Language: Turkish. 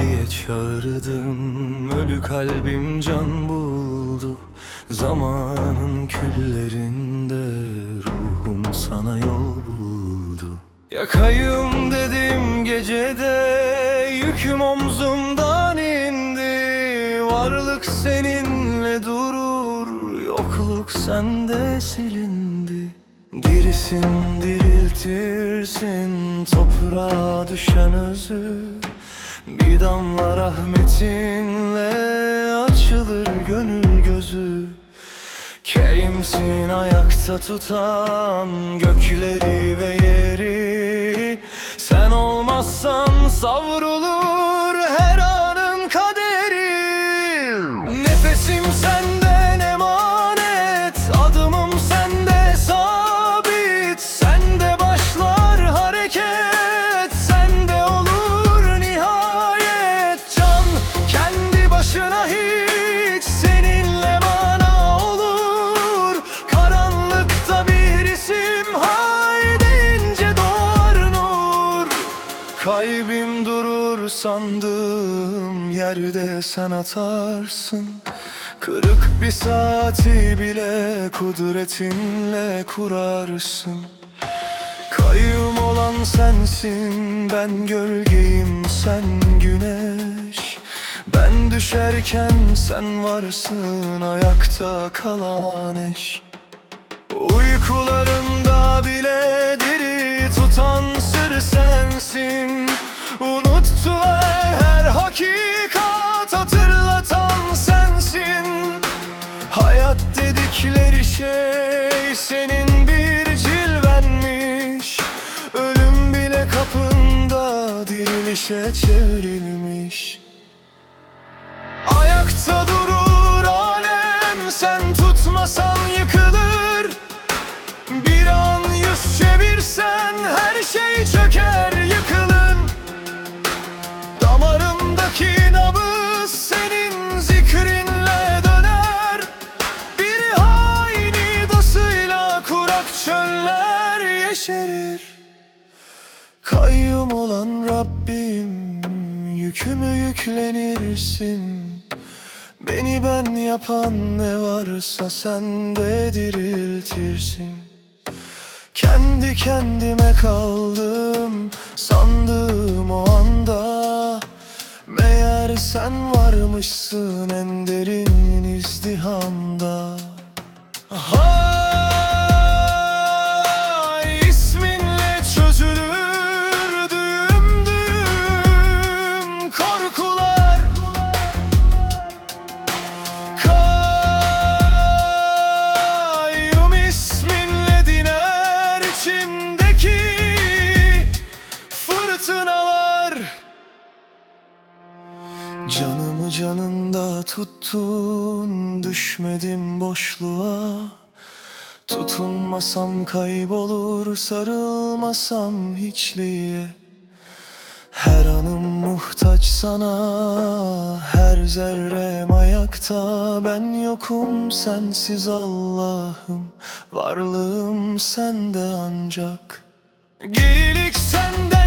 diye çağırdım. Ölü kalbim can buldu. Zamanın küllerinde Ruhum sana yol buldu. Yakayım dedim gecede Yüküm omzumdan indi. Varlık seninle durur Yokluk sende silindi. Dirisin diriltirsin Toprağa düşen özü Bir damla rahmetinle Açılır gönül gözü. Kerimsin ayakta tutan gökleri ve yeri. Sen olmazsan savrulur Kalbim durur sandığım yerde sen atarsın. Kırık bir saati bile kudretinle kurarsın. Kayyum olan sensin ben gölgeyim sen güneş. Ben düşerken sen varsın ayakta kalan eş. Uykularımda bile diri tutan sır sensin. Unuttular her hakikat hatırlatan sensin. Hayat dedikleri şey senin bir cilvenmiş. Ölüm bile kapında dirilişe çevrilmiş. Ayakta durur alem sen tutmasan her şey çöker yıkılır Damarımdaki nabız senin zikrinle döner. Bir hain idasıyla kurak çöller yeşerir. Kayyum olan Rabbim Yükümü yüklenirsin. Beni ben yapan ne varsa sen de diriltirsin Kendi kendime kaldım sandığım o anda. Meğer sen varmışsın en derin izdihamda canında tuttun düşmedim boşluğa. Tutunmasam kaybolur sarılmasam hiçliğe. Her anım muhtaç sana Her zerrem ayakta Ben yokum sensiz Allah'ım. Varlığım sende ancak. Gerilik sende